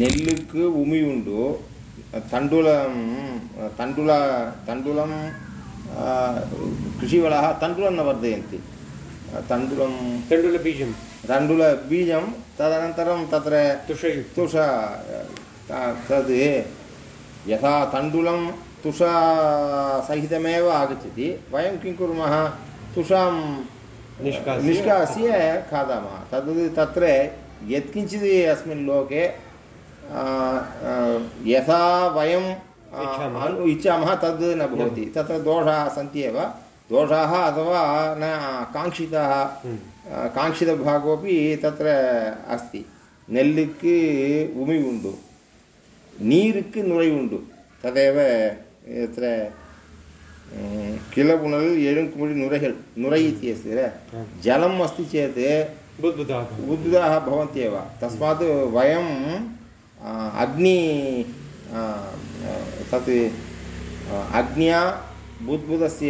நெல்லுக்கு உமி உண்டு तण्डुलं तण्डुल तण्डुलं कृषिवलः तण्डुलं न वर्धयन्ति तण्डुलं तण्डुलबीजं तण्डुलबीजं तदनन्तरं तत्र तुषयुक्तं तुष त- तद् यथा तण्डुलं तुषसहितमेव आगच्छति वयं किं कुर्मः तुषां निष्कास्य निष्कास्य खादामः तद् तत्र यत्किञ्चित् अस्मिन् लोके आ, आ, यथा वयं आ, इच्छामः। अनु- इच्छामः तद् न भवति तत्र दोषाः सन्ति एव दोषाः अथवा न काङ्क्षिताः हम्म। आ, काङ्क्षितभागोपि तत्र अस्ति நெல்லுக்கு உமி உண்டு நீருக்கு நுரை உண்டு ததேவ यत्र ம், किलपुनल् एळुङ्कुमुळि नुरैः नुरै इति अस्ति किल बुद्बुदाः उद्बुदाः भवन्ति एव। तस्मात् वयं आ, अग्नि तत् अग्न्या बुद्बुदस्य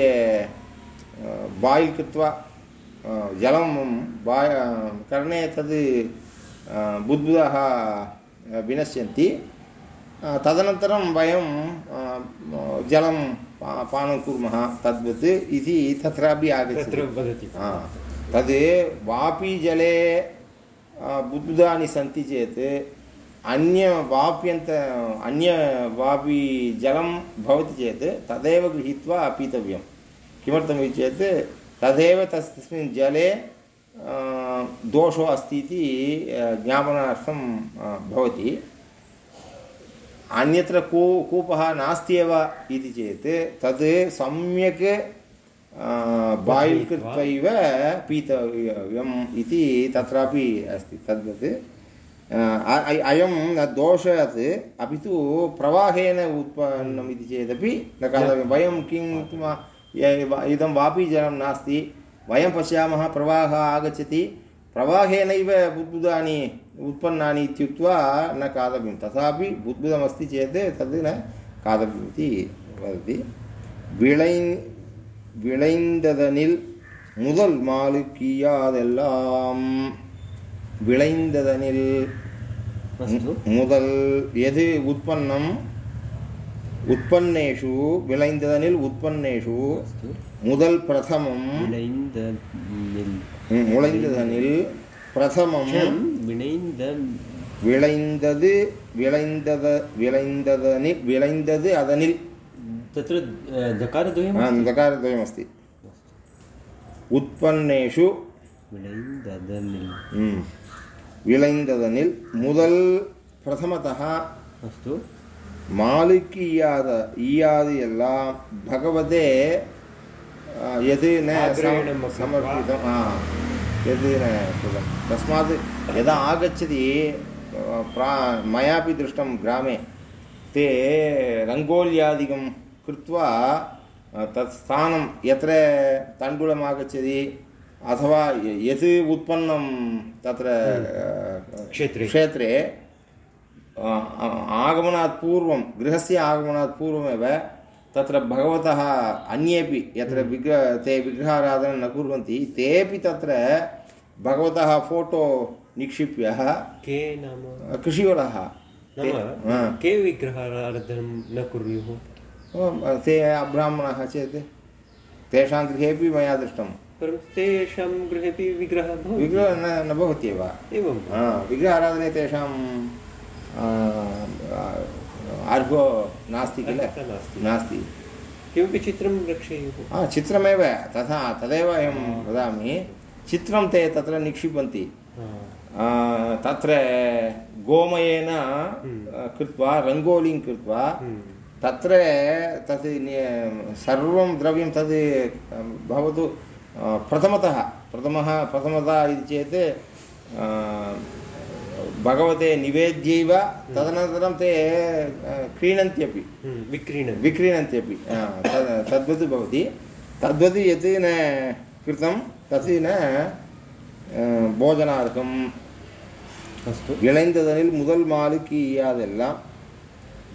बाय्ल् कृत्वा जलं बा करणे तद् बुद्बुदाः विनश्यन्ति। तदनन्तरं वयं जलं पानं कुर्मः तद्वत् इति तत्रापि आगच्छति। वदति। तद् वापीजले आ, बुद्बुदानि सन्ति चेत् अन्य वाप्यन्त अन्य वापी जलं भवति चेत् तदेव गृहीत्वा पीतव्यं किमर्थमिति चेत् तदेव तस् तस्मिन् जले आ, दोषो अस्ति इति आ, ज्ञापनार्थं आ, भवति अन्यत्र कू कूपः नास्ति एव इति चेत् तद् सम्यक् बाय्ल् कृत्वैव पीतव्यम् इति तत्रापि अस्ति। तद्वत् अयं न दोषात् अपि तु प्रवाहेन उत्पन्नम् इति चेदपि न खादामि। वयं किं इदं वापीजलं नास्ति। वयं पश्यामः प्रवाहः आगच्छति। प्रवाहेनैव बुद्बुदानि उत्पन्नानि इत्युक्त्वा न खादव्यं तथापि बुद्बुदमस्ति चेत् तद् न खादव्यम् इति वदति। விளை விளைந்ததனில் முதல் மாலு கீயாதெல்லாம் விளைந்ததனில் முதல் எது உற்பத்தம் உற்பத்தேஷு விளைந்ததனில் உற்பத்தேஷு முதல் பிரதமம் பிரசமம் முளைந்ததனில் பிரசமம். விளைந்த விளைந்தது விளைந்தத விளைந்ததனில் விளைந்தது அதனில். तत्र अ, दकारद्वयम् ஆ, दकारद्वयमस्ति உற்பன்னேஷு विणैन्ददनिल् ம், விளைந்ததனில் முதல் பிரதமத்தः अस्तु மாலுக்கு ஈயாத ஈயாது எல்லாம் பகவதே ஆ, எது ந आग्रहेण सम- समर्पितम् आ, यद् न कृतं तस्मात् यदा आगच्छति आ, प्रा मयापि दृष्टं ग्रामे ते रङ्गोल्यादिकं कृत्वा तत् स्थानं यत्र तण्डुलम् आगच्छति अथवा यत् उत्पन्नं तत्र क्षेत्रे। क्षेत्रे आगमनात् पूर्वं गृहस्य आगमनात् पूर्वमेव तत्र भगवतः अन्येपि यत्र विग्रह ते विग्रहाराधनं न कुर्वन्ति तेपि तत्र भगवतः फ़ोटो निक्षिप्य के नाम? हा। के विग्रहाराधनं न कुर्युः? ते ब्राह्मणाः चेत् तेषां गृहेपि मया दृष्टं। परन्तु तेषां गृहेपि विग्रहः भवति। विग्रहः न न भवत्येव एवं। विग्रहाराधने तेषां आ, नास्ति किल? नास्ति। किमपि चित्रं रक्षेयुः? हा चित्रमेव तथा तदेव अहं वदामि। चित्रं ते तत्र निक्षिपन्ति तत्र गोमयेन कृत्वा रङ्गोलीं कृत्वा हम्म। तत्र तत् नि- सर्वं द्रव्यं तद् अ, भवतु अ, प्रथमतः प्रथमः प्रथमतः इति चेत् अ, भगवते निवेद्यैव तदनन्तरं ते अ, क्रीणन्त्यपि हम्म, विक्रीणन् विक्रीणन्त्यपि आ, तद् तद्वत् भवति तद्वत् यत् न कृतं तत् न आ, போஜனார்க்கம் अस्तु விளைந்ததனில் முதல் மாலுக்கு ஈயாதெல்லாம்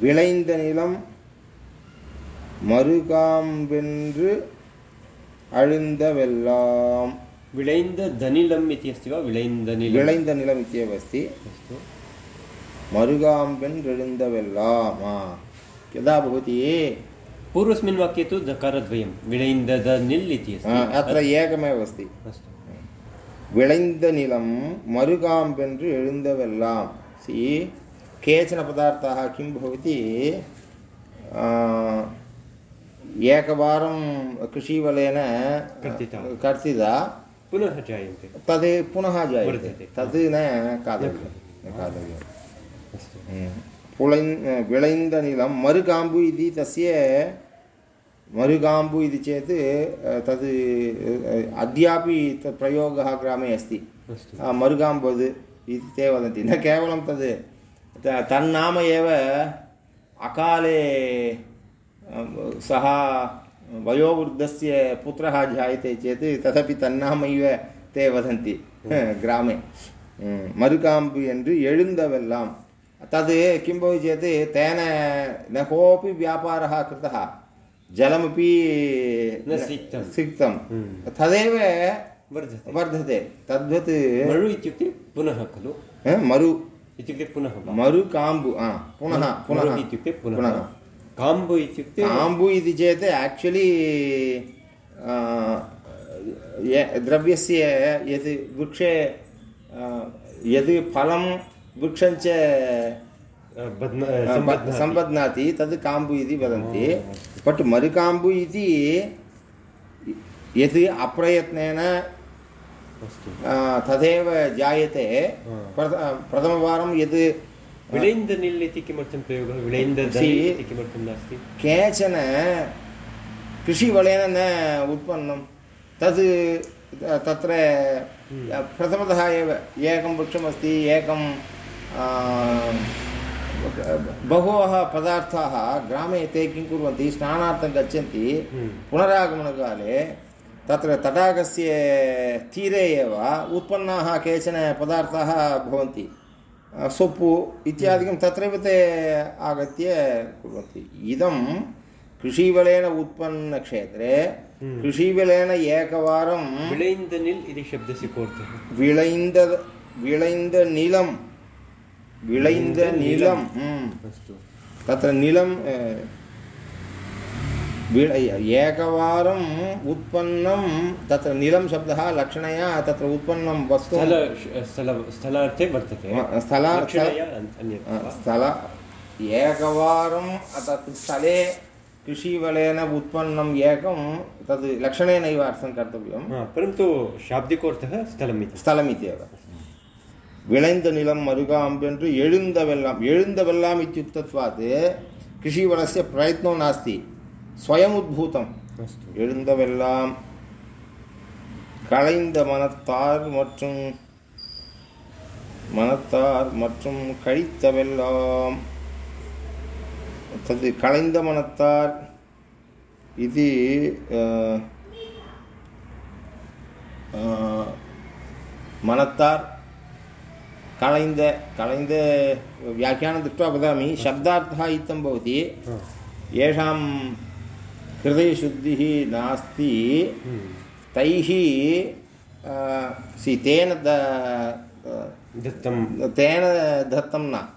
விளைந்த நிலம் மறுகாம்பென்று அழுந்தவெல்லாம் विलैन्ददनिलम् इति अस्ति वा विलैन्दनिलम् விளைந்த நிலம் இத்தியேவ अस्ति अस्तु मरुगाम्बेन्नृळिन्दवेल्लाम् आ, यदा भवति पूर्वस्मिन् वाक्ये तु दकारद्वयं विलैन्दद निल् इति आ, अस्ति अत्र एकमेव अस्ति अस्तु விளைந்த நிலம் மறுகாம்பென்று எழுந்தவெல்லாம் சி केचन पदार्थाः किं भवति आ, एकवारं कृषिवलेन कर्तिता पुनः जायन्ते तद् पुनः जायते तद् न खादव्यं खादव्यम् अस्तु पुळैन् विळैन्दनिलं इति तस्य मरुगाम्बु इति चेत् तद् अद्यापि तत् प्रयोगः ग्रामे अस्ति मरुगाम्बद् इति ते वदन्ति न केवलं तद् तन्नाम एव अकाले सः वयोवृद्धस्य पुत्रः जायते चेत् तदपि तन्नामैव ते वदन्ति ग्रामे ம், மறுகாம்பு என்று எழுந்தவெல்லாம் तद् किं भवति चेत् तेन न कोऽपि व्यापारः कृतः जलमपि न सिक्तं। सिक्तं हम्म। तदेव वर्धते वर्धते तद्वत् मरु इत्युक्ते पुनः खलु अ, मरु इत्युक्ते पुनः वा? मरुकाम्बु आ, पुनः पुनः मरुः इत्युक्ते पुनः पुनः काम्बु इत्युक्ते काम्बु इति चेत् आक्चुलि द्रव्यस्य यत् वृक्षे यद् फलं वृक्षञ्च बध्न- सम्बध्नाति। तद् काम्बु इति वदन्ति बट् मरुकाम्बु इति यत् अप्रयत्नेन तदेव जायते. प्रथ- प्रथमवारं यत् विलैन्द निल् इति किमर्थं प्रयोगः विलैन्द See, इति किमर्थं नास्ति केचन कृषिवलेन न उत्पन्नं तद् तत्र प्रथमतः एव एकं वृक्षमस्ति एकं आ, बहवः पदार्थाः ग्रामे ते किं कुर्वन्ति स्नानार्थं गच्छन्ति हम्म। पुनरागमनकाले तत्र तडागस्य तीरे एव उत्पन्नाः केचन पदार्थाः भवन्ति अ, सोप्पु इत्यादिकं तत्रैव ते आगत्य कुर्वन्ति इदं कृषीवलेन उत्पन्नक्षेत्रे कृषीवलेन एकवारं विळैन्दनिल् इति शब्दस्य कोऽर्थः विळैन्द विळैन्दनिलं विळैन्दनिलम् अस्तु तत्र निलं एकवारम् उत्पन्नं तत्र नीलं शब्दः लक्षणया तत्र उत्पन्नं वस्तु स्थलार्थे वर्तते। स्थला स्थल एकवारं तत् स्थले कृषिवलेन उत्पन्नम् एकं तद् लक्षणेनैव अर्थं कर्तव्यं। परन्तु शाब्दिकोऽर्थः स्थलम् इति स्थलम् इत्येव விளைந்த நிலம் மருகாம்பு என்று எழுந்த प्रयत्नो नास्ति। ஸ்வயமுத்பூதம். எழுந்தவெல்லாம் களைந்த மனத்தார் மற்றும் மனத்தார் மற்றும் கழித்தவெல்லாம் தது களைந்த மனத்தார். இது மனத்தார். கலைந்த கலைந்த வியாக்கியானம் திருஷ்டுவா வதாமி சப்தார்த்தா இத்தம் பவதி. ஏஷாம் हृदयशुद्धिः नास्ति. तैः सि तेन दत्तं तेन दत्तं न।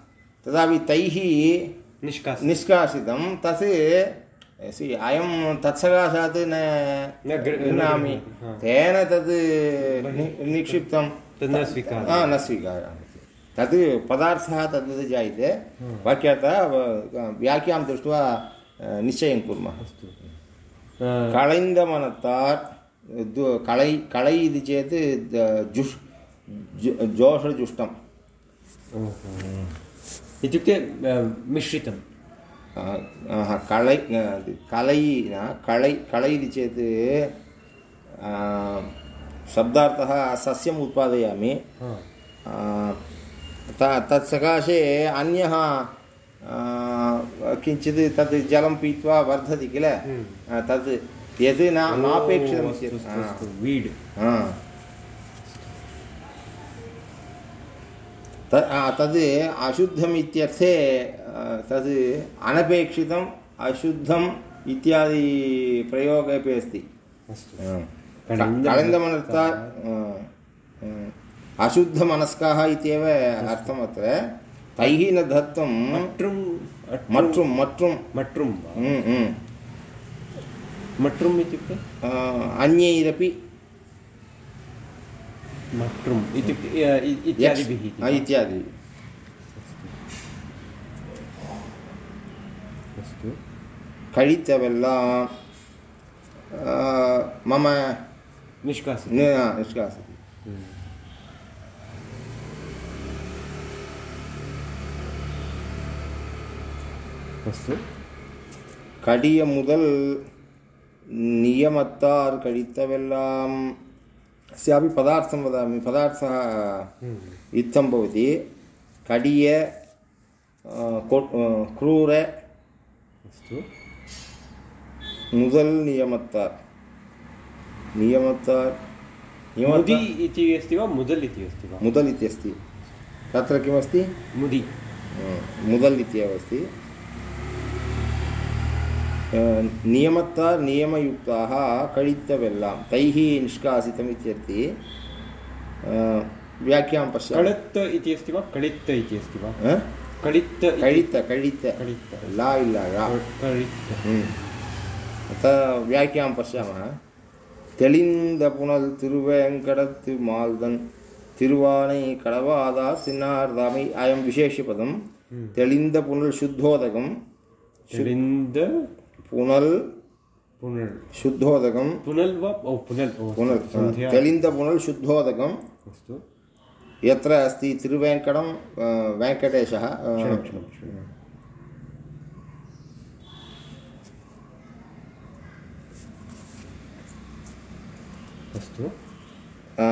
तथापि तैः निष्कास। निष्कासितं तत् सि अयं तत्सकाशात् न गृह्णामि. तेन तद् निक्षिप्तं न स्वीकारः न स्वीकारयामि तद् पदार्थः तद्वत् जायते। हा. वाक्यार्थः व- व्याख्यां दृष्ट्वा निश्चयं कुर्मः। अस्तु। दु- कलै कलै इति चेत् द- जुष् जु- जोषजुष्टम्. इत्युक्ते मिश्रितं कलै कलै न कलै कलै इति चेत् शब्दार्थः सस्यम् उत्पादयामि हा. तत्सकाशे अन्यः किञ्चित् तत् जलं पीत्वा वर्धति किल? हम्म. तत् यद् न नापेक्षितं. वीड् तद् अशुद्धम् इत्यर्थे तद् अनपेक्षितम् अशुद्धम् इत्यादि प्रयोगे अपि अस्ति। कलिन्दमनर्थात् अशुद्धमनस्काः इत्येव अर्थम् अत्र தைஹி ந தத்தம் மற்றும் மற்றும் மற்றும் மற்றும் वा? ம், ம். மற்றும் इत्युक्ते आ, अन्यैरपि மற்றும் इत्युक्ते अ, इ- इत्यादिभिः इति आ, वा? इत्यादि अस्तु कळितवेल्लां आ, मम निष्कासितं न- निष्कासति अस्तु கடிய முதல் नियमत्तार् कडितवेल्लां अस्यापि पदार्थं वदामि पदार्थः इत्थं भवति कडिय आ, को- आ, क्रूर अस्तु முதல் नियमत्तार् नियमत्तार् मुदि नियमत्तार् इति अस्ति वा मुदल् इति अस्ति वा मुदल् इत्यस्ति तत्र किमस्ति मुदि मुदल् इत्येव अस्ति अ, नियमत्ता नियमयुक्ताः कळितवेल्लां तैः निष्कासितम् इत्यर्थे अ, व्याख्यां पश्यामः कळत्त इति अस्ति वा कळित्त इति अस्ति वा अ? कळित्त इति- कळित कळित कळित्त ला इल्ल रा कळित्त ம். அத்த வியாக்கியாம் பசியாமः தெளிந்த புனல் திருவேங்கடத்து மால்தன் திருவானை கடவாதா சின்னார்தாமை அயம் விசேஷபதம் தெளிந்த புனல் சுத்தோதகம் चलिन्द புனல் पुनर् शुद्धोदकं पुनल् वा ओ पुनल् ओ पुनल् सन्ध्या तेलिन्द पुनल् शुद्धोदकं अस्तु यत्र अस्ति तिरुवेङ्कटं अ, वेङ्कटेशः अ, क्षणं क्षणं क्षणम् अस्तु अ,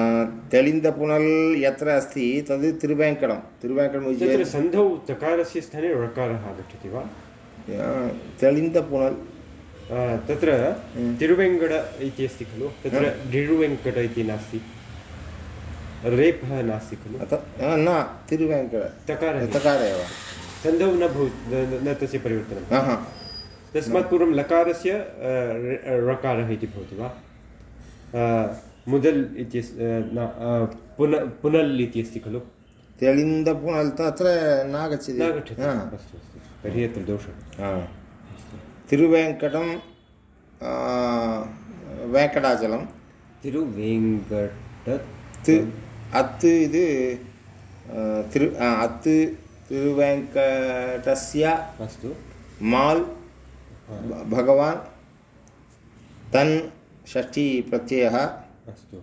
तेलिन्दपुनल् यत्र अस्ति तद् तिरुवेङ्कटं तिरुवेङ्कटम् इति तत्र सन्धौ तकारस्य स्थाने ऋकारः आगच्छति वा तेलिन्दपुनल् आ, तत्र तिरुवेङ्कट इति अस्ति खलु तत्र डिरुवेङ्कट इति नास्ति रेपः नास्ति खलु न तिरुवेङ्कट तकारः तकार एव सन्धौ न भव न- तस्य परिवर्तनं तस्मात् पूर्वं लकारस्य ऋकारः इति भवति वा मुदल् इति पुन पुनल् इति अस्ति खलु तेलिन्दपुनल् तत्र नागच्छति नागच्छति अस्तु अस्तु तर्हि अत्र दोषः हा. तिरुवेङ्कटं वेङ्कटाचलं तिरुवेङ्कट अत् இது अ, तिरु अत् तिरुवेङ्कटस्य अस्तु माल् भगवान् तन् षष्ठी प्रत्ययः अस्तु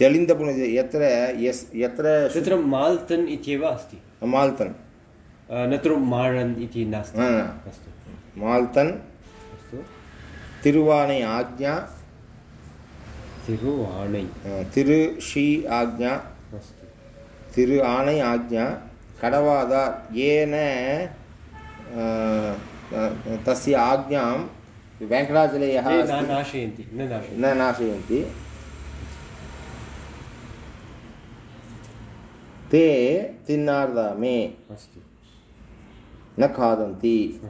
तेलिन्दपुणिज यत्र यस् यत्र तत्र माल्तन् इत्येव अस्ति। माल्तन्। न तु माळन् इति नास्ति। अस्तु। माल्तन्। अस्तु। तिरुवाणै आज्ञा। तिरुवाणै। तिरु शी आज्ञा। अस्तु। तिरु आणै आज्ञा। कडवादा येन तस्य आज्ञां वेङ्कटाचलयः न नाशयन्ति। न नाशयन्ति। ते तिन्नार्दामे। अस्तु। न खादन्ति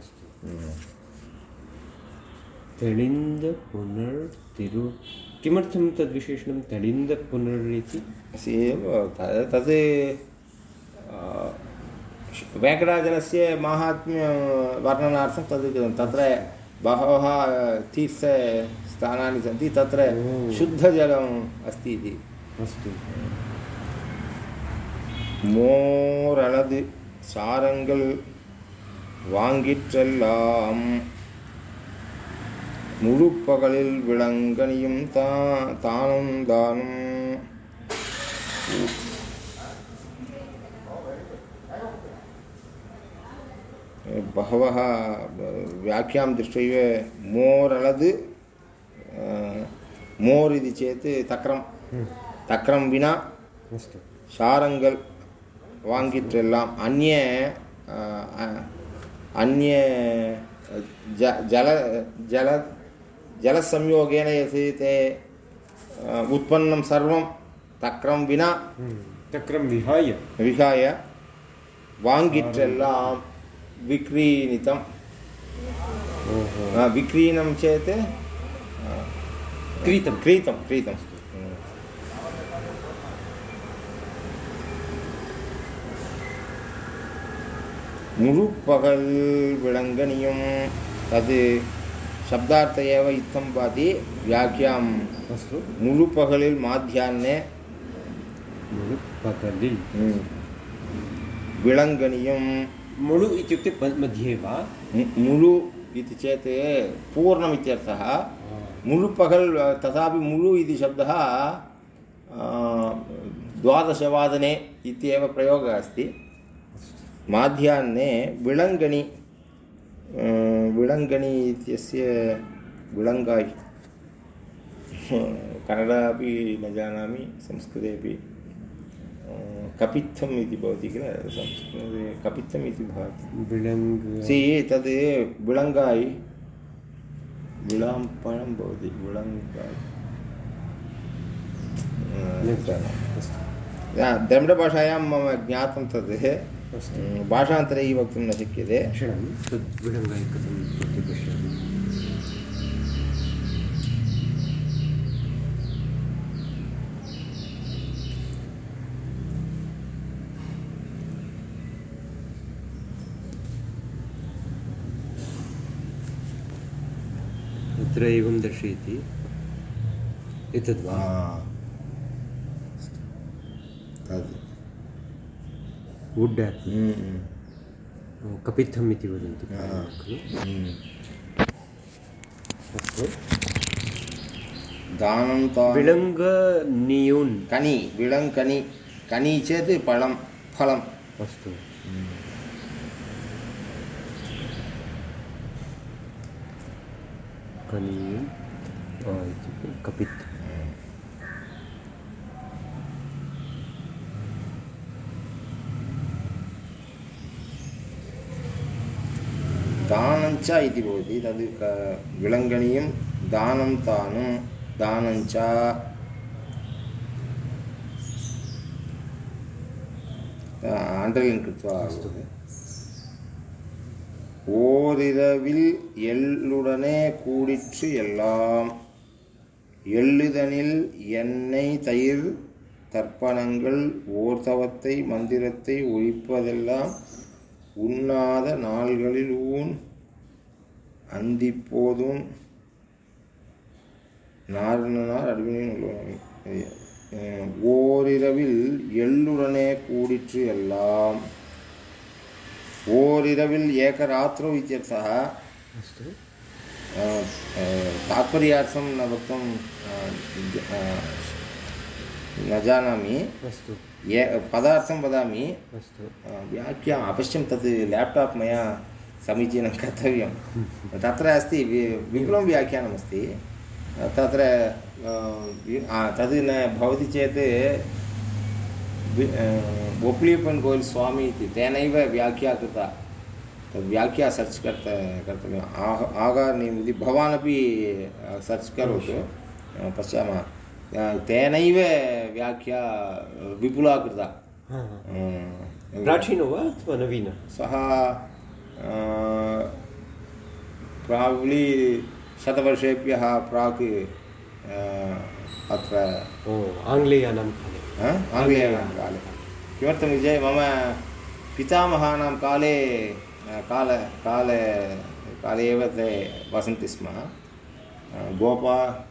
तळिन्द पुनर् तिरु किमर्थं तद्विशेषणं तळिन्द पुनर् इति? एव त- अ, वेङ्कटाचलस्य माहात्म्यं वर्णनार्थं तद् कृतं। तत्र बहवः तीर्थस्थानानि सन्ति तत्र शुद्धजलम् अस्ति इति। अस्तु। மோரணது சாரங்கள் வாங்கிற்றெல்லாம் முழுப்பகலில் விளங்கனியும் தா தானும் தானும் बहवः व्याख्यां दृष्ट्वैव मोरलद् अ, मोर् इति चेत् तक्रं तक्रं विना अस्तु वाङ्गिट्रेल्लाम् अन्य अन्य ज जल जल जलसंयोगेन यदि ते उत्पन्नं सर्वं तक्रं विना हम्म, तक्रं विहाय। विहाय। वाङ्गिट्रेल्लां विक्रीणितं विक्रीणं चेत् क्रीतं। तद् शब्दार्थ एव इत्थं भाति व्याख्याम्। अस्तु। मुलुपगलिल् माध्याह्ने। मुळु पगलिल् हम्म, विलङ्गनीयं मुळु इत्युक्ते मध्ये वा? मु- मुलु इति चेत् पूर्णमित्यर्थः। मुलुपगल् तथापि मुलु इति शब्दः द्वादशवादने इत्येव प्रयोगः अस्ति। माध्याह्ने विलङ्गणि विलङ्गणि इत्यस्य विलङ्गाय् कन्नड अपि न जानामि संस्कृते अपि कपित्थम् इति भवति किल? संस्कृते कपित्थम् इति भाति विलङ्ग सि तद् विलङ्गाय् विलाम्पणं भवति विलङ्गाय् अस्तु मम ज्ञातं तद्। भाषान्तरे वक्तुं न शक्यते क्षणं तद् विलङ्गाय कथं भवति पश्यामि तत्र एवं दर्शयति एतद् वा तद् वुड् एप् हम्म, कपित्थम् इति वदन्ति हा। खलु हम्म। अस्तु दानं ता विलङ्गनियून् कनि विलङ्कनि कनि चेत् फलं फलम् अस्तु कनीयम् इत्युक्ते कपित् தானஞ்சா இது பவதி தது க விலங்கனியும் தானம் தானும் தானஞ்சா ஆண்டலின் கிருத்வா ஓரிரவில் எள்ளுடனே கூடிற்று எல்லாம்। எள்ளுதனில் எண்ணெய் தயிர் தர்ப்பணங்கள் ஓர்தவத்தை மந்திரத்தை ஒழிப்பதெல்லாம் உண்ணாத நாள்களில் ஊன் அந்திப்போதும். நாரணனார் அடிவினின் ஓரிரவில் எள்ளுடனே கூடிற்று எல்லாம். ஓரிரவில் ஏகராத்திரோ இत्यर्थः अस्तु तात्पर्यार्थं न न जानामि। अस्तु। ये पदार्थं वदामि। अस्तु। व्याख्या अवश्यं तत् लेप्टाप् मया समीचीनं कर्तव्यं। तत्र अस्ति विपुलं व्याख्यानमस्ति। तत्र तद् न भवति चेत् गोयल् स्वामी इति तेनैव व्याख्या कृता। तद् व्याख्या सर्च् कर्त कर्तव्यम्। आह आगार्निम् इति भवानपि सर्च् करोतु। पश्यामः। तेनैव व्याख्या विपुला कृता। अ, प्राचीनो वा अथवा नवीन? सः प्राब्लि शतवर्षेभ्यः प्राक् अ, अत्र आङ्ग्लेयानां काले। आङ्ग्लेयानां काले। किमर्थमिति चेत् मम पितामहानां काले काल काल काले एव ते वसन्ति स्म। अ, गोपा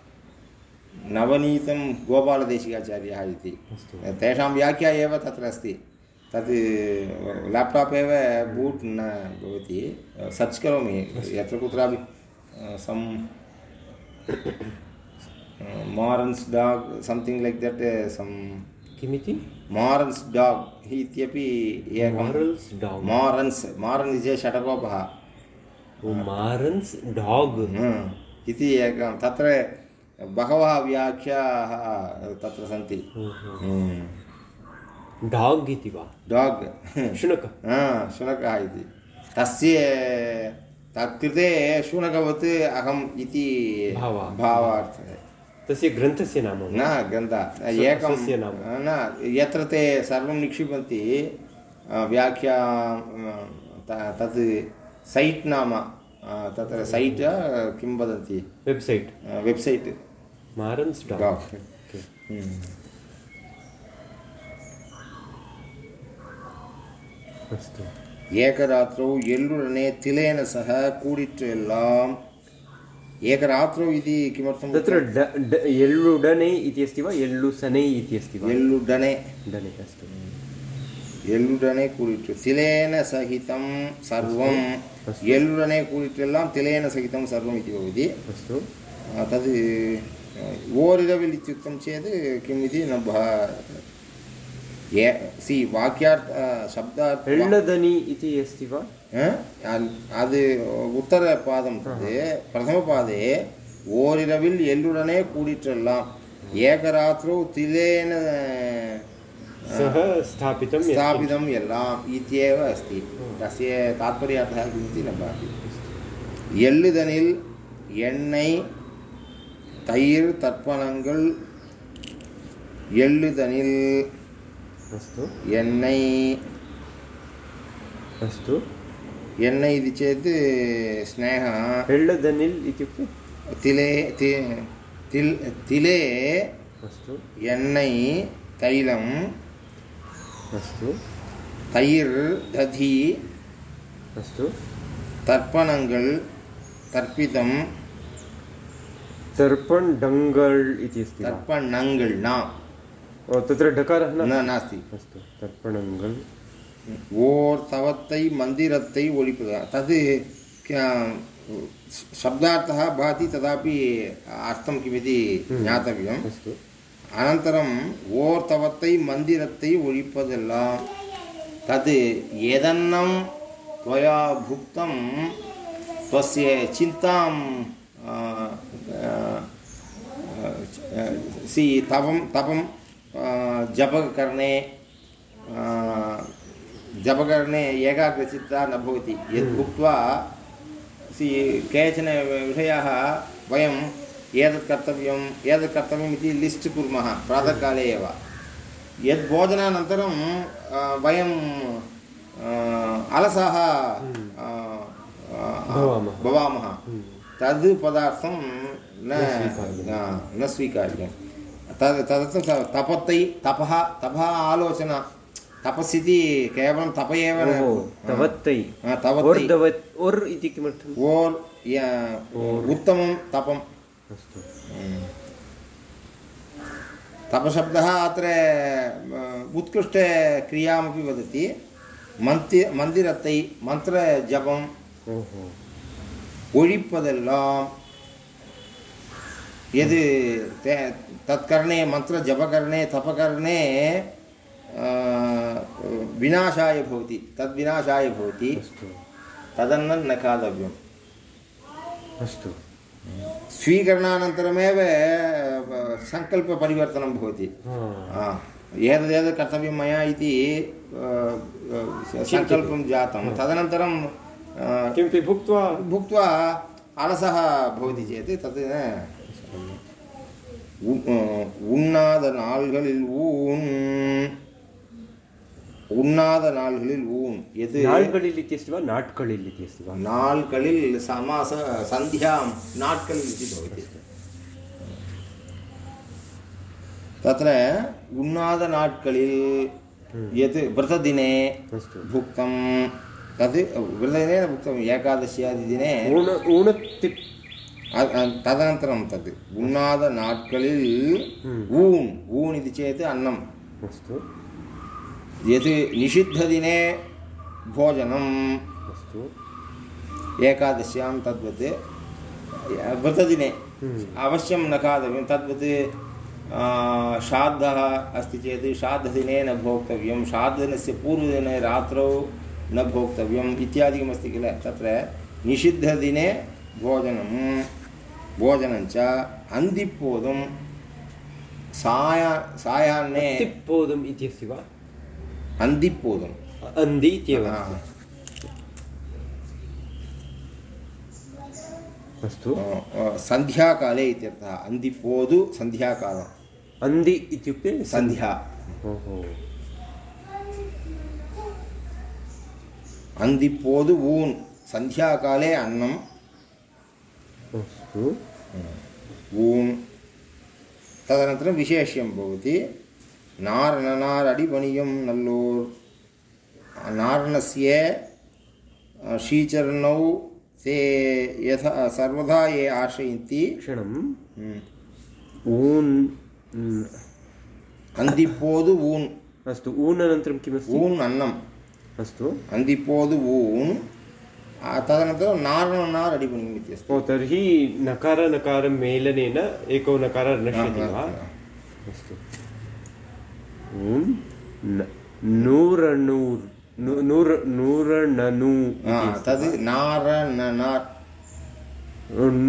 नवनीतं गोपालदेशिकाचार्यः इति। तेषां व्याख्या एव तत्र अस्ति। तत् लेप्टाप् एव बूट् न भवति। सर्च् करोमि। यत्र कुत्रापि सम् मारन्स् dog something like that some किमिति? मारन्स् डाग् इत्यपि एकं मारन्स् मारन् इति षटकोपः मारन्स् डाग्। इति एकं तत्र बहवः व्याख्याः तत्र सन्ति। हम्म। डाग् इति वा? डाग् शुनक। हा, शुनकः इति। तस्य तत्कृते शुनकवत् अहम् इति भावः। भावार्थः। तस्य ग्रन्थस्य नाम न ग्रन्थ। एकं नाम। न यत्र ते सर्वं निक्षिपन्ति व्याख्या तत् सैट् नाम तत्र सैट् किं वदन्ति? Website website Marens Dach. Dach. Okay. Hm. ಅಸ್ತು ಏಕರಾತ್ರವು ಎಲ್ಲುಡನೆ ತಿಲೇನ ಸಹ ಕೂಡಿಟ್ಟು ಎಲ್ಲ ಏಕರಾತ್ರವು ಇತಿ किमर्थं तत्र ಎಳ್ಳುಡನೆ इति अस्ति वा ಎಳ್ಳುಸನೆ इति अस्ति वा ಎಳ್ಳುಡನೆ डने अस्तु ಎಳ್ಳುಡನೆ ಕೂಡಿಟ್ಟು ತಿಲೇನ ಸಹಿತಂ ಸರ್ವಂ ಎಳ್ಳುಡನೆ ಕೂಡಿಟ್ಟು ಎಲ್ಲ ತಿಲೇನ ಸಹಿತಂ ಸರ್ವಂ इति भवति अस्तु तद् आ, ओरिरविल् इत्युक्तं चेत् किम् इति न भा ए सि वाक्यार्थ आ, शब्दार्थ एल्लदनि इति अस्ति वा आ? अल्- அது உத்தரபாதம் தது பிரதமபாதே ஓரிரவில் எள்ளுடனே கூடிற்றெல்லாம் ஏகராத்திரौ திலேன सः स्थापितं यत्- स्थापितम् எல்லாம் इत्येव अस्ति तस्य तात्पर्यार्थः किमिति न भाति எள்ளுதனில் எண்ணெய் தயிர் தர்ப்பணங்கள் எள்ளுதனில் अस्तु எண்ணெய் अस्तु எண்ணெய் इति चेत् स्नेहः एल्लदनिल् इत्युक्ते तिले ति तिल् तिले अस्तु எண்ணெய் தைலம் अस्तु தயிர் ததி अस्तु தர்ப்பணங்கள் தர்ப்பிதம் तर्पण डङ्गल् इति अस्ति वा தர்ப்பணங்கள் நா ओ, तत्र डकारः न न नास्ति अस्तु तर्पणङ्गल् ஓர் தவத்தை மந்திரத்தை ஒழிப்பது तद् क- शब्दार्थः भाति तदापि अर्थं किमिति ज्ञातव्यम् अस्तु अनन्तरम् ஓர் தவத்தை மந்திரத்தை ஒழிப்பதெல்லாம் तद् यदन्नं त्वया भुक्तं त्वस्य चिन्तां आ, आ, आ, सि तपं तपं जपकरणे जपकरणे एकाग्रचित्ता न भवति यद् भुक्त्वा सि केचन विषयाः वयम् एतत् कर्तव्यम् एतत् कर्तव्यम् इति लिस्ट् कुर्मः प्रातःकाले एव यद् भोजनानन्तरं वयं अलसाः भवामः। हम्म। तद् पदार्थं न। न- स्वीकार्यं तद् तदर्थं तपत्तै तपः तपः आलोचना। तपस्सिति केवलं तप एव न तवत्तै। ओर् इति किमर्थम्? ओर् उत्तमं तपम्। अस्तु। तपशब्दः अत्र अ, उत्कृष्टक्रियामपि वदति। मन्ति मन्दिरத்தை मन्त्रजपम् ओहो। ஒழிப்பதெல்லாம் यद् ते तत्करणे मन्त्रजपकरणे तपकरणे अ, विनाशाय भवति तद्विनाशाय भवति अस्तु तदन्नं न खादव्यम् अस्तु स्वीकरणानन्तरमेव अ, सङ्कल्पपरिवर्तनं भवति हा हा, एतदेतत् कर्तव्यं मया इति अ, अ, सङ्कल्पं जातं तदनन्तरं अ, किमपि भुक्त्वा भुक्त्वा अलसः भवति चेत् तत् न உ- அஹ் உண்ணாத நாள்களில் ஊன் உண்ணாத நாள்களில் ஊன் எது नाळ्कळिल् इति अस्ति वा नाट्कळिल् इति अस्ति वा நாள்களில் சமாச சந்தியாं நாட்கள் इति भवति तत्र उन्नाद नाट्कलिल् यत् व्रतदिने अस्तु भुक्तं तद् व्रतदिने न भुक्तम् एकादश्यादिदिने ऊण ऊणतिप् अ- अ- तदनन्तरं तद् उन्नाद नाट्कलिल् हम्म। ऊन् ऊन् इति चेत् अन्नम् अस्तु यत् निषिद्धदिने भोजनम् अस्तु एकादश्यां तद्वत् व्रतदिने हम्म। अवश्यं न खादव्यं तद्वत् आ, श्राद्धः अस्ति चेत् श्राद्धदिने न भोक्तव्यं श्राद्धदिनस्य पूर्वदिने रात्रौ न भोक्तव्यम् इत्यादिकमस्ति किल? तत्र निषिद्धदिने भोजनं भोजनञ्च अन्दिप्पोदं साय सायाह्ने तिप्पोदम् इति अस्ति वा? अन्दिप्पोदम् अन्दी इत्येव। हा. अस्तु। अ, अ, सन्ध्याकाले इत्यर्थः अन्दिप्पोदु सन्ध्याकालम्। अन्दी इत्युक्ते सन्ध्या। ओहो। अन्दिप्पोदु ऊन् सन्ध्याकाले अन्नम् अस्तु ऊन् तदनन्तरं विशेष्यं भवति नारणनारडिपणियं नल्लूर् नारणस्य अ, श्रीचरणौ ते यथा सर्वदा ये आश्रयन्ति क्षणं ம். ऊन् न्- अन्दिप्पोदु ऊन् अस्तु ऊन् अनन्तरं किमस्ति ऊन् अन्नम् अस्तु। अन्दिप्पोदु ऊन् तदनन्तरं नारणनार् अडिपणिम् इत्यस्ति ओ तर्हि नकार मेलनेन एको नकारः नश्यति वा अस्तु ऊन् नूरनूर् नूर् नूरननु तद् नारणनार्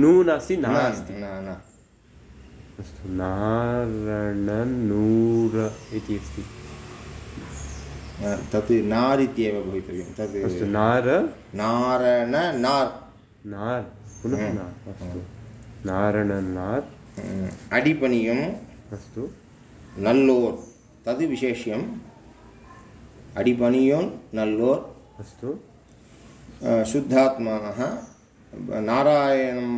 नू नास्ति न न अस्तु नारणनूर इति अस्ति तत् नार् इत्येव भवितव्यं तत् अस्तु नार नारण नार् नार् पुनः नार् अस्तु नारणनार् अडिपणियम् अस्तु नल्लोर् तद् विशेष्यम् अडिपणियोन् नल्लोर् अस्तु अ, शुद्धात्मानः नारायणं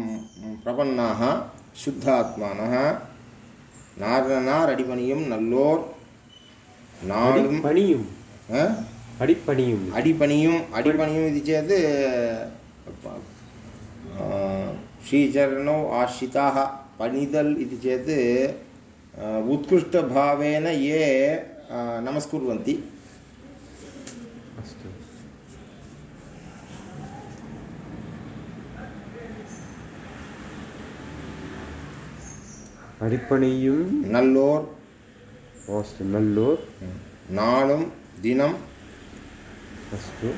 प्रपन्नाः शुद्धात्मानः नारणनार् अडिपणियं नल्लोर् नाडुं पणियुम् అడిపణియం అడిపణియం అడిపణియం ఇది చేత్ శ్రీచరణౌ ఆశ్రితా పణిదల్ ఇది చేత్ उत्कृष्टभावेन ये नमस्कुर्वन्ति अस्तु अडिपणियुं नल्लोर् अस्तु नल्लोर् नाळुं தினம் अस्तु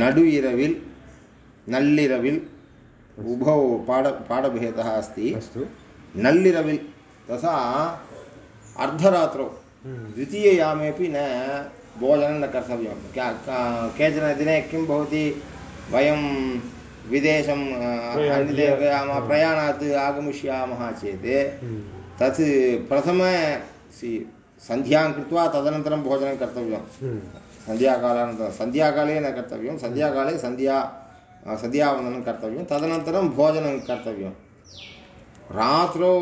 नडु இரவில் नल्लिरविल् उभौ पाड पाडभेदः अस्ति अस्तु नल्लिरविल् तथा अर्धरात्रौ द्वितीययामेपि न भोजनं न कर्तव्यं क्या का- केचन दिने किं भवति वयं विदेशं अ, अन्यदेव गयामः प्रयाणात् आगमिष्यामः चेत् तत् प्रथम सि सन्ध्यां कृत्वा तदनन्तरं भोजनं कर्तव्यं सन्ध्याकालानन्तरं सन्ध्याकाले न कर्तव्यं सन्ध्याकाले सन्ध्या सन्ध्यावन्दनं कर्तव्यं तदनन्तरं भोजनं कर्तव्यं रात्रौ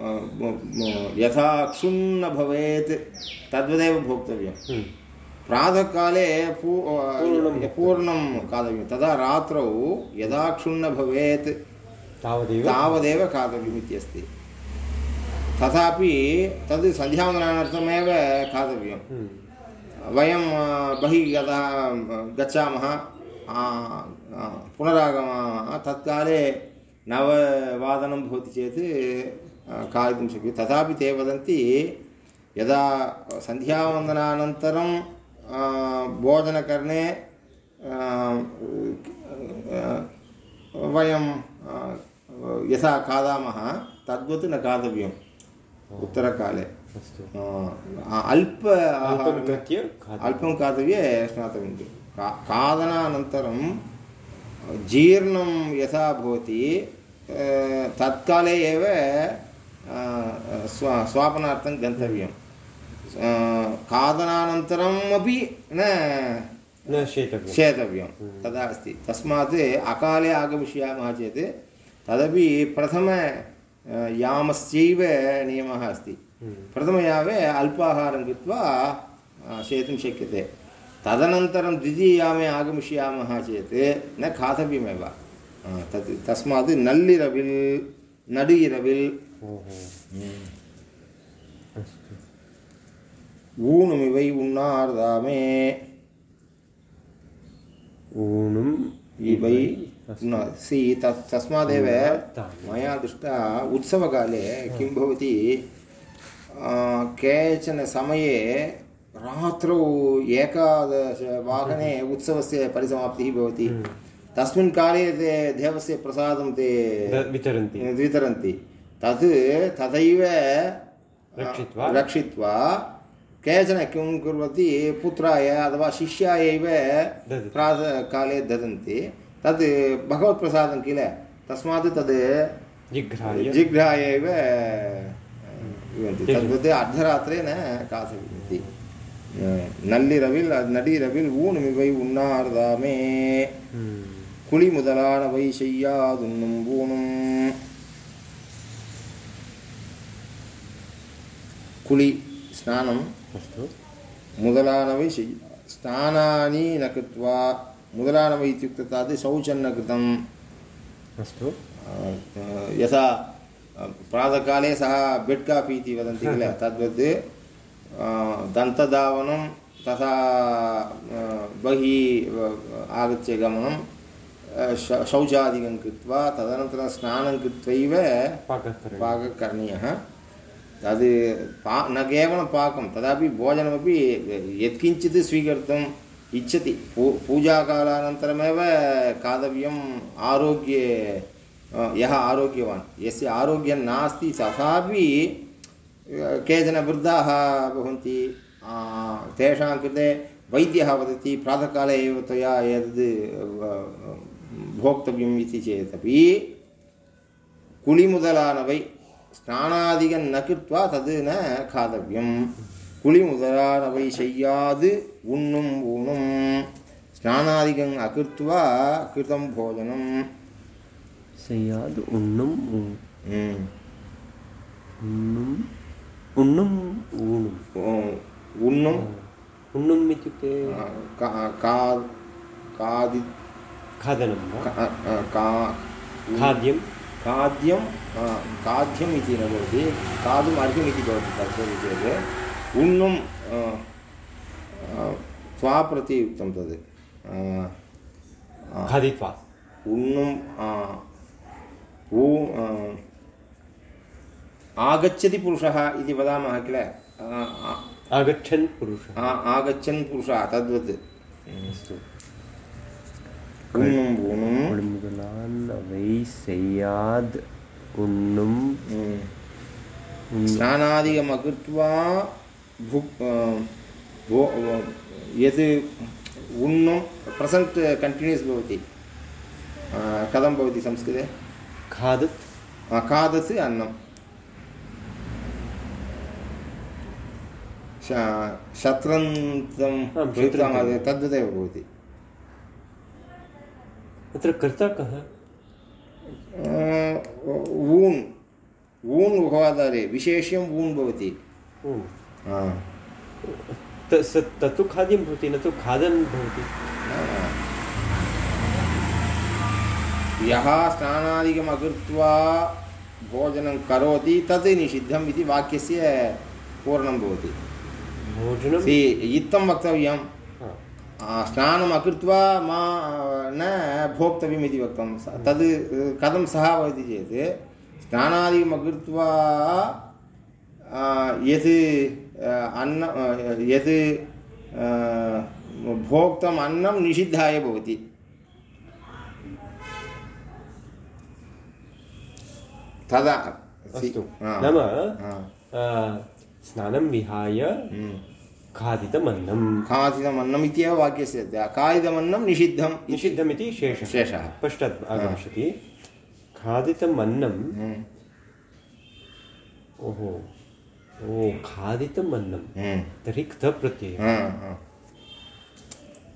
म- यथा क्षुण्ण भवेत् तद्वदेव भोक्तव्यं प्रातःकाले पू पूर्णं पूर्णं खादव्यं तदा रात्रौ यदा क्षुण्ण भवेत् तावदेव? तावदेव खादव्यम् इत्यस्ति तथापि तद् सन्ध्यावन्दनार्थमेव खादव्यं हम्म, वयं बहिः अ, गच्छामः अ, तत्काले नववादनं भवति चेत् खादितुं शक्यते। तथापि ते वदन्ति यदा सन्ध्यावन्दनानन्तरं भोजनकरणे वयं यथा खादामः तद्वत् न खादव्यम्। उत्तरकाले। अल्प अल्पं खादव्ये स्नातव्यं का खादनानन्तरं जीर्णं यथा भवति तत्काले एव स्वा स्वापनार्थं गन्तव्यं खादनानन्तरम् अपि न न शेतव्यं शेतव्यं तदा अस्ति तस्मात् अकाले आगमिष्यामः चेत् तदपि प्रथम अ, यामस्यैव नियमः अस्ति प्रथमयामे अल्पाहारं कृत्वा अ, शेतुं शक्यते तदनन्तरं द्वितीययामे आगमिष्यामः चेत् न खादव्यमेव अ, तत् तस्मात् नल्लिरविल् नडु इरविल् ओहो अस्तु ஊணுமிவை உண்ணார்தாமே ऊणुम् इवै सि तस् तस्मादेव। मया दृष्टा उत्सवकाले किं भवति केचन समये रात्रौ एकादशवादने उत्सवस्य परिसमाप्तिः भवति तस्मिन् काले ते देवस्य प्रसादं ते वितरन्ति वितरन्ति तत् तथैव रक्षित्वा? रक्षित्वा केचन किं कुर्वन्ति पुत्राय अथवा शिष्याय एव ददति। प्रातःकाले ददन्ति तद् भगवत्प्रसादं किल तस्मात् तद् जिघ्राय जिघ्राय एव इवन्ति तद्वत् अर्धरात्रे न खादन्ति நல்லிரவில் நடிரவில் ஊனுமிவை உண்ணார்தாமே हम्म, குழி முதலானவை செய்யாதுண்ணும் ஊனும் குழி स्नानं अस्तु। मुदलानवै स्नानानि न कृत्वा मुदलानवै इत्युक्ते तावत् शौचं न कृतम् अस्तु यथा प्रातःकाले सः बेड् काफ़ी इति वदन्ति किल? तद्वत् दन्तधावनं तथा बहिः आगत्य गमनं शौचादिकं कृत्वा तदनन्तरं स्नानं कृत्वैव पाकः पाकः करणीयः। तद् पा, न केवलं पाकं, तदापि भोजनमपि यत्किञ्चित् स्वीकर्तुम् इच्छति। पू, पूजाकालानन्तरमेव खादव्यम् आरोग्ये यः आरोग्यवान्, यस्य आरोग्यं नास्ति, तथापि केचन वृद्धाः भवन्ति तेषां कृते वैद्यः वदति, प्रातःकाले एव त्वया एतद् भोक्तव्यम् इति चेदपि, कुलिमुदलानवै स्नानादिकं न कृत्वा तद् न खादव्यं कुलिमुदलानवै शय्याद् उण्णुम् ऊणुं स्नानादिकम् अकृत्वा कृतं भोजनं शय्याद् उण्णुम् उण्णुम् उण्णुम् ऊणुम् उण्णुम् उण्णुम् इत्युक्ते खादि खादनं का खाद्यं खाद्यं खाद्यम् इति न भवति खादितुम् अर्घ्यम् इति भवति तद्वत् चेत् उण्णुं त्वा प्रति उक्तं तद् खादित्वा उण्णुं ऊ आगच्छति पुरुषः इति वदामः किल आगच्छन् पुरुषः आगच्छन् पुरुषः तद्वत् अस्तु उण्णुम् ऊणुं मुदलान्नवै सैयाद् उण्णुं स्नानादिकम् अकृत्वा भुक् भो यत् उण्णुं प्रसण्ट् कण्टिन्यूस् भवति कथं भवति संस्कृते खादत् खादत् अन्नं शत्रन्तं तद्वदेव भवति अत्र कर्ता कः? ऊन् ऊन् उपादारे विशेष्यम् ऊन् भवति। तत्तु खाद्यं भवति न तु खादन् भवति। यः स्नानादिकम् अकृत्वा भोजनं करोति तत् निषिद्धम् इति वाक्यस्य पूर्णं भवति। भोजनं इत्थं वक्तव्यं स्नानम् अकृत्वा मा न भोक्तव्यम् इति वक्तं तद् कथं सः भवति चेत् स्नानादिकम् अकृत्वा यत् अन्न यत् भोक्तम् अन्नं निषिद्धाय भवति तदा नाम स्नानं विहाय खादितमन्नं खादितमन्नम् इत्येव वाक्यस्य खादितमन्नं निषिद्धं निषिद्धमिति शेषः। शेषः। पश्चात् आगमिष्यति। खादितम् अन्नं ओहो। ओ खादितम् अन्नं तर्हि क्तप्रत्ययः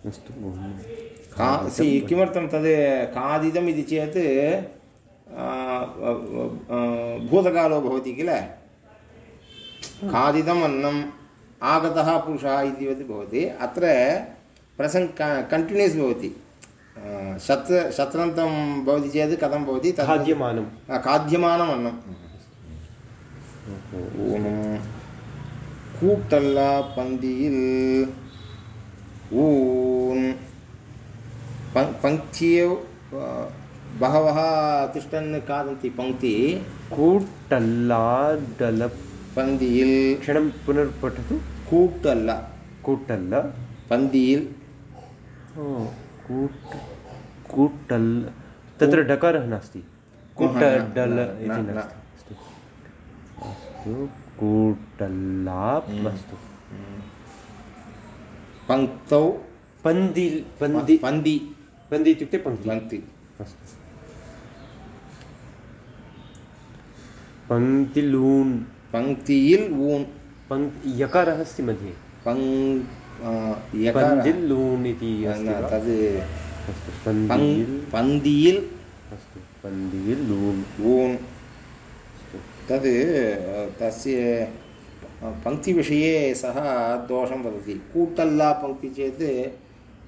अस्तु किमर्थं तद् खादितम् इति चेत् भूतकालो भवति किल? खादितम् अन्नं आगतः पुरुषः इतिवत् भवति अत्र प्रसङ्ग् कण्टिन्यूस् भवति शत् शत्रन्तं भवति चेत् कथं भवति खाद्यमानं खाद्यमानम् अन्नं கூட்டல்லா பந்தியில் ஊன் पङ्क्त्यै बहवः तिष्ठन् खादन्ति पङ्क्ति कूटल्लाडल पन्दियिल् क्षणं पुनर्पठतु कूटल्ल कूटल्ल पन्दियिल् कूट कूटल् तत्र डकारः नास्ति कूटडल इति नास्ति अस्तु कूटल्लाप् अस्तु पङ्क्तौ पन्दी पन्दी पन्दी पन्दी इत्युक्ते पङ्क्ति पङ्क्ति अस्तु पङ्क्तिलून् पङ्क्तियिल् ऊन् पङ्क् यकारः अस्ति मध्ये पङ् पन्दिल् लून् इति तद् अस्तु पन्दिल् पन्दियिल् अस्तु पन्दिल् लून् ऊन् तद् तस्य पङ्क्तिविषये सः दोषं वदति कूटल्ला पङ्क्ति चेत्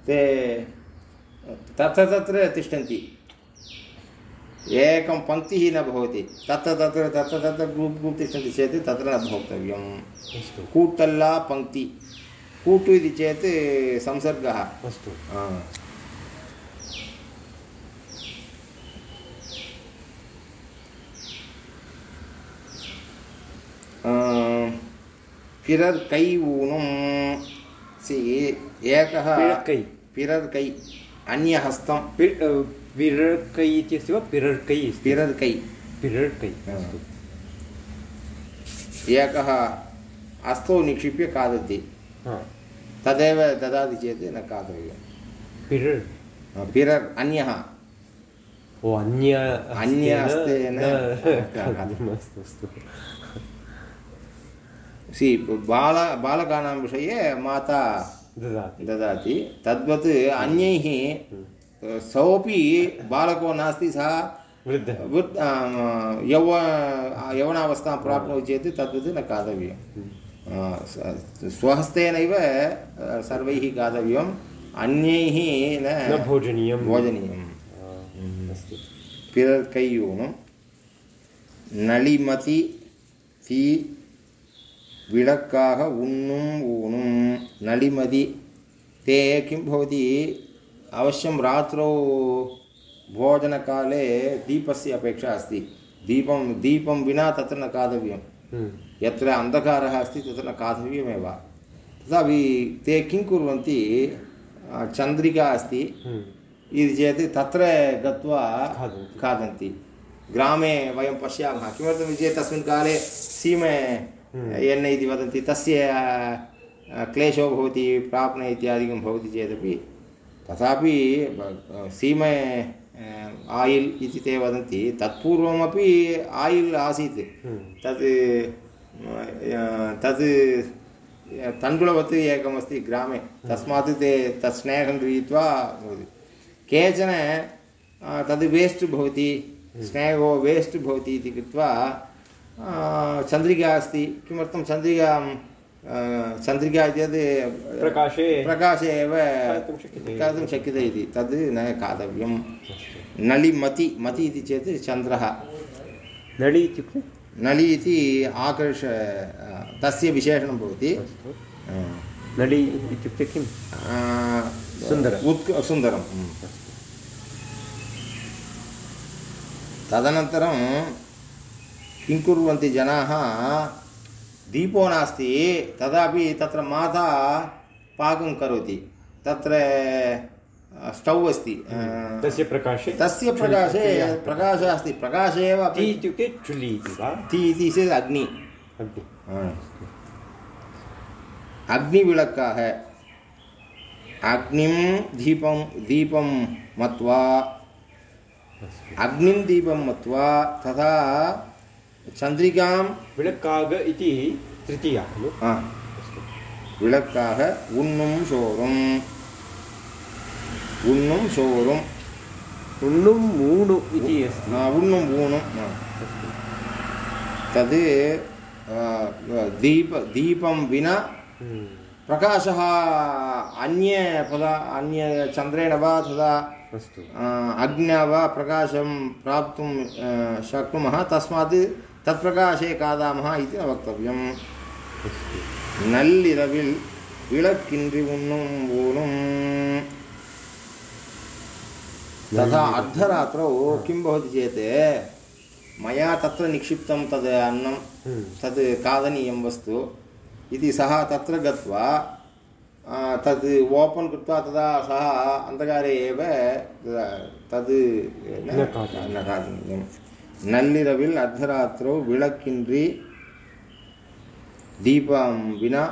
ते तत्र तत्र तिष्ठन्ति एकं पङ्क्तिः न भवति। तत्र तत्र तत्र तत्र ग्रूप् ग्रूप् तिष्ठति चेत् तत्र न भोक्तव्यं कूटल्ला पङ्क्ति कूटु इति चेत् संसर्गः। अस्तु। पिरर् कै ऊनुं सि एकः कै। पिरर् कै अन्यहस्तं विरर्कै इत्यस्य वा पिरर्कै पिरर्कै पिरर्कै अस्तु एकः निक्षिप्य खादति तदेव ददाति चेत् न खादव्यं पिरर् पिरर् अन्यः ओ अन्य अन्य हस्तेन सि बाल बालकानां विषये माता ददाति ददाति तद्वत् अन्यैः सोपि बालको नास्ति सः वृद्ध। वृद्ध यव यवनावस्थां प्राप्नोति चेत् तद्वत् न खादव्यं हम्म। स्वहस्तेनैव सर्वैः खादव्यम् अन्यैः न भोजनीयं भोजनीयम्। अस्तु। नलिमति ती विडक्काः उन्नुम् ऊनुं नलिमति ते किं भवति? अवश्यं रात्रौ भोजनकाले दीपस्य अपेक्षा अस्ति। दीपं दीपं विना तत्र न खादव्यं। हम्म, यत्र अन्धकारः अस्ति तत्र न खादव्यमेव। तथापि ते किं कुर्वन्ति चन्द्रिका अस्ति। हम्म, इति चेत् तत्र गत्वा खादन्ति। ग्रामे वयं पश्यामः। किमर्थमिति चेत् तस्मिन् काले सीमे एण्णे इति वदन्ति तस्य क्लेशो भवति प्राप्न इत्यादिकं भवति चेदपि। तथापि सीमे आयिल् इति ते वदन्ति तत्पूर्वमपि आयिल् आसीत्। हम्म, तत् तत् तण्डुलवत् एकमस्ति ग्रामे। तस्मात् ते तत् स्नेहं गृहीत्वा भवति। केचन तद् वेस्ट् भवति स्नेहो वेस्ट् भवति इति कृत्वा चन्द्रिका अस्ति। किमर्थं चन्द्रिकां चन्द्रिका इत्यत् प्रकाशे प्रकाशे एव खादितुं शक्यते। इति तद् न खादव्यम् अस्तु नलिमति मति इति चेत् चन्द्रः नळि इत्युक्ते नलि इति आकर्ष तस्य विशेषणं भवति नळि इत्युक्ते किं सुन्दरं सुन्दरम्। उत्क सुन्दरं। तदनन्तरं किं कुर्वन्ति जनाः दीपो नास्ति तदापि तत्र माता पाकं करोति। तत्र स्टव् अस्ति। तस्य प्रकाशे तस्य प्रकाशे प्रकाशः। अस्ति। प्रकाशे एव टी इत्युक्ते चुल्लि इति वा? टी इति चेत् अग्नि। अग्निविळक्काः। अग्निं दीपं दीपं मत्वा अग्निं दीपं मत्वा तथा चन्द्रिकां विळक्काग इति तृतीया खलु आ, விளக்காக உண்ணும் சோறும் உண்ணும் சோறும் उन्नुं मूणु इति अस्ति आ, उण्णुं ऊणुं आ. तद् आ, दीप दीपं विना हम्म, प्रकाशः अन्य पदा अन्य चन्द्रेण वा तदा अस्तु। अग्न्या वा प्रकाशं प्राप्तुं शक्नुमः तस्मात् तत्प्रकाशे खादामः इति न वक्तव्यं नल्लिरविल् விளக்கின்றி உண்ணும் ஊனும் तथा अर्धरात्रौ किं भवति चेत् मया तत्र निक्षिप्तं तद् अन्नं हम्म। तद् खादनीयं वस्तु इति सः तत्र गत्वा तद् ओपन् कृत्वा तदा सः अन्धकारे एव तद् न कार्यं நள்ளிரவில் அர்த்தராத்திரோ விளக்கின்றி தீபம் வினா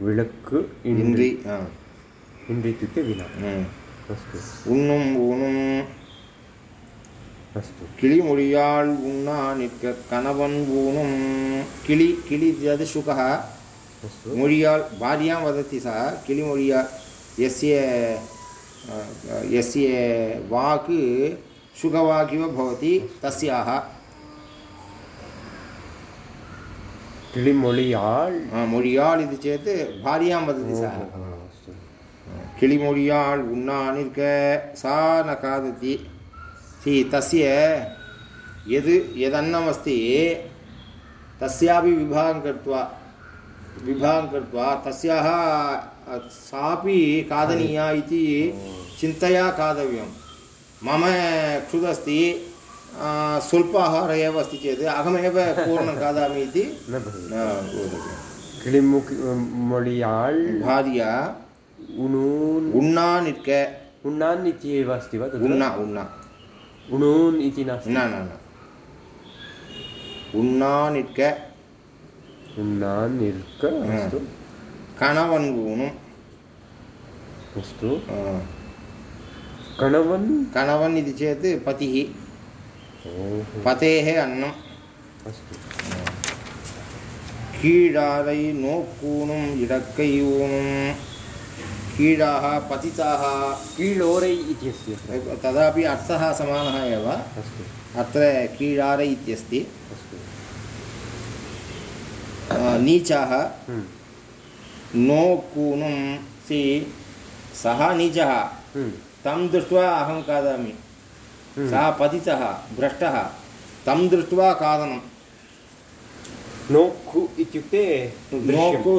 விளக்கு இன்றி இன்றி. இत्युक्ते विना अस्तु உண்ணும் உணும். அஸ்து. கிளிமொழியால் உண்ணா நிற்க கணவன் ஊனும். கிளி கிளி அது சுகः मொழிयाल् भार्यां वदति सः अ, यस्य वाक् भवति तस्याः। किळिमोळियाळ् मोळियाळ् इति चेत् भार्यां वदति सः। किळिमोळियाळ् उन्नानिर्क सा न खादति। सि तस्य यद् यदन्नमस्ति तस्यापि विभागं कृत्वा तस्याः सापि खादनीया इति चिन्तया खादव्यं मम क्षुदस्ति अ, स्वल्पाहारः एव अस्ति चेत् अहमेव पूर्णं खादामि इति न एव अस्ति वा उण्णा उण्णा उणून् इति नास्ति। न न न। निट्क उण्णान् निर्क अस्तु कणवन् ஊனும் अस्तु अ, कणवन् कणवन् इति चेत् पतिः ओहो पतेः अन्नम् अस्तु கீழாரை நோக்கூணும் இடக்கை ஊனும் कीडाः पतिताः कीळोरै इति अस्ति अत्र तदापि अर्थः समानः एव अस्तु अत्र कीडारै इत्यस्ति अस्तु अ, नीचाः हम्म, नो कूनुं सि सः नीचः हम्म, तं दृष्ट्वा अहं खादामि हम्म। सः पतितः भ्रष्टः तं दृष्ट्वा खादनं नोक्खु इत्युक्ते दृश्यं। नोकु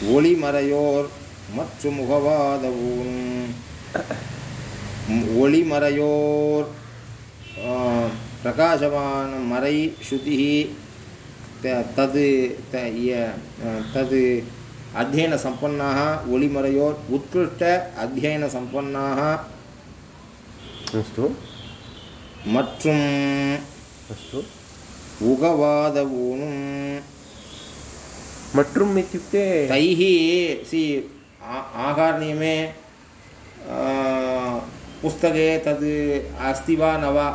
ஒளிமறையோர் மற்றும் உகவாதவும் ஒளிமறையோர் பிரகாசமான மறை சுதி தது தது அத்தியனசம்பன்னாக ஒளிமறையோர் உத்கிருஷ்ட அத்தியனசம்பன்னாக அஸ்து. மற்றும் அஸ்து. உகவாதவூனும். मट्रुम् इत्युक्ते तैः सि आहारनियमे पुस्तके तद् अस्ति वा न वा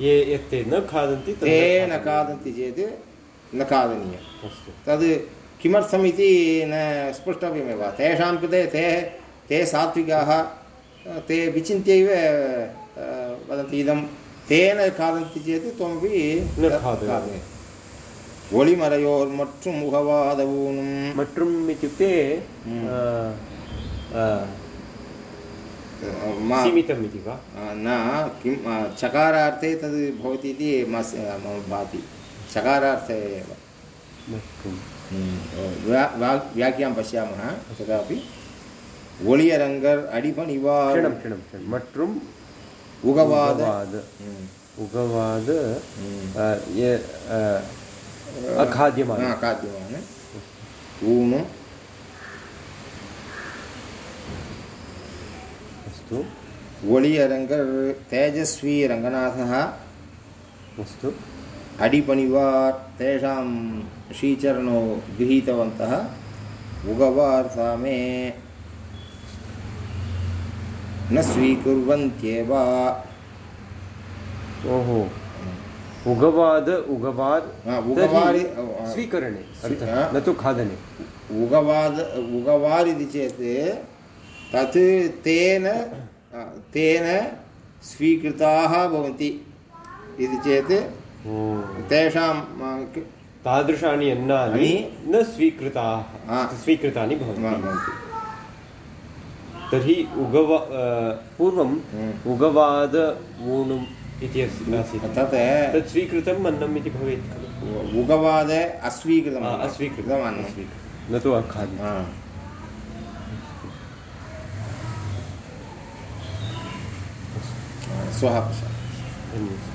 ये यत् न खादन्ति ते न खादन्ति। चेत् न खादनीयं अस्तु। तद् किमर्थमिति न स्पष्टव्यमेव। तेषां कृते ते ते सात्विकाः ते विचिन्त्यैव वदन्ति इदं तेन खादन्ति चेत् त्वमपि न खादनीयम्। खादनीयम् ஒளிமறையோர் மற்றும் முகவாத ஊனும் मट्रुम् इत्युक्ते हम्म। अ, अ, मा सीमितम् इति वा न किं चकारार्थे तद् भवति इति मस् मम भाति चकारार्थे एव मट्रुम् व्या- व्या- व्याख्यां पश्यामः तदापि ஒளியரங்கர் அடிபணிவார் क्षणं क्षणं क्षणं मट्रुम् உகவாத उगवाद ம், उगवाद ம். अ, ये- अ, अखाद्यमानं ஆ, காத்தியமான ஊனும் अस्तु ஒளியரங்கர் தேஜஸ்வி ரங்கநாதः अस्तु अडिपणिवार् तेषां श्रीचरणौ गृहीतवन्तः उगवार् सा मे न स्वीकुर्वन्त्येव ओहो उगवाद उगवाद हा, उगवारि- स्वीकरणे अर्थः न तु खादने। उगवाद उगवार् इति चेत् तत् तेन तेन स्वीकृताः भवन्ति इति चेत् तेषां तादृशानि अन्नानि न स्वीकृताः स्वीकृतानि भवन्ति। तर्हि उगव पूर्वम्। उगवाद ऊणुम् इति आसीत् तत् तत् स्वीकृतम् अन्नम् इति भवेत् खलु उगवाद अस्वीकृतम् अन्नम् न तु अखाद्यं हा श्वः पश्यामः धन्यवादः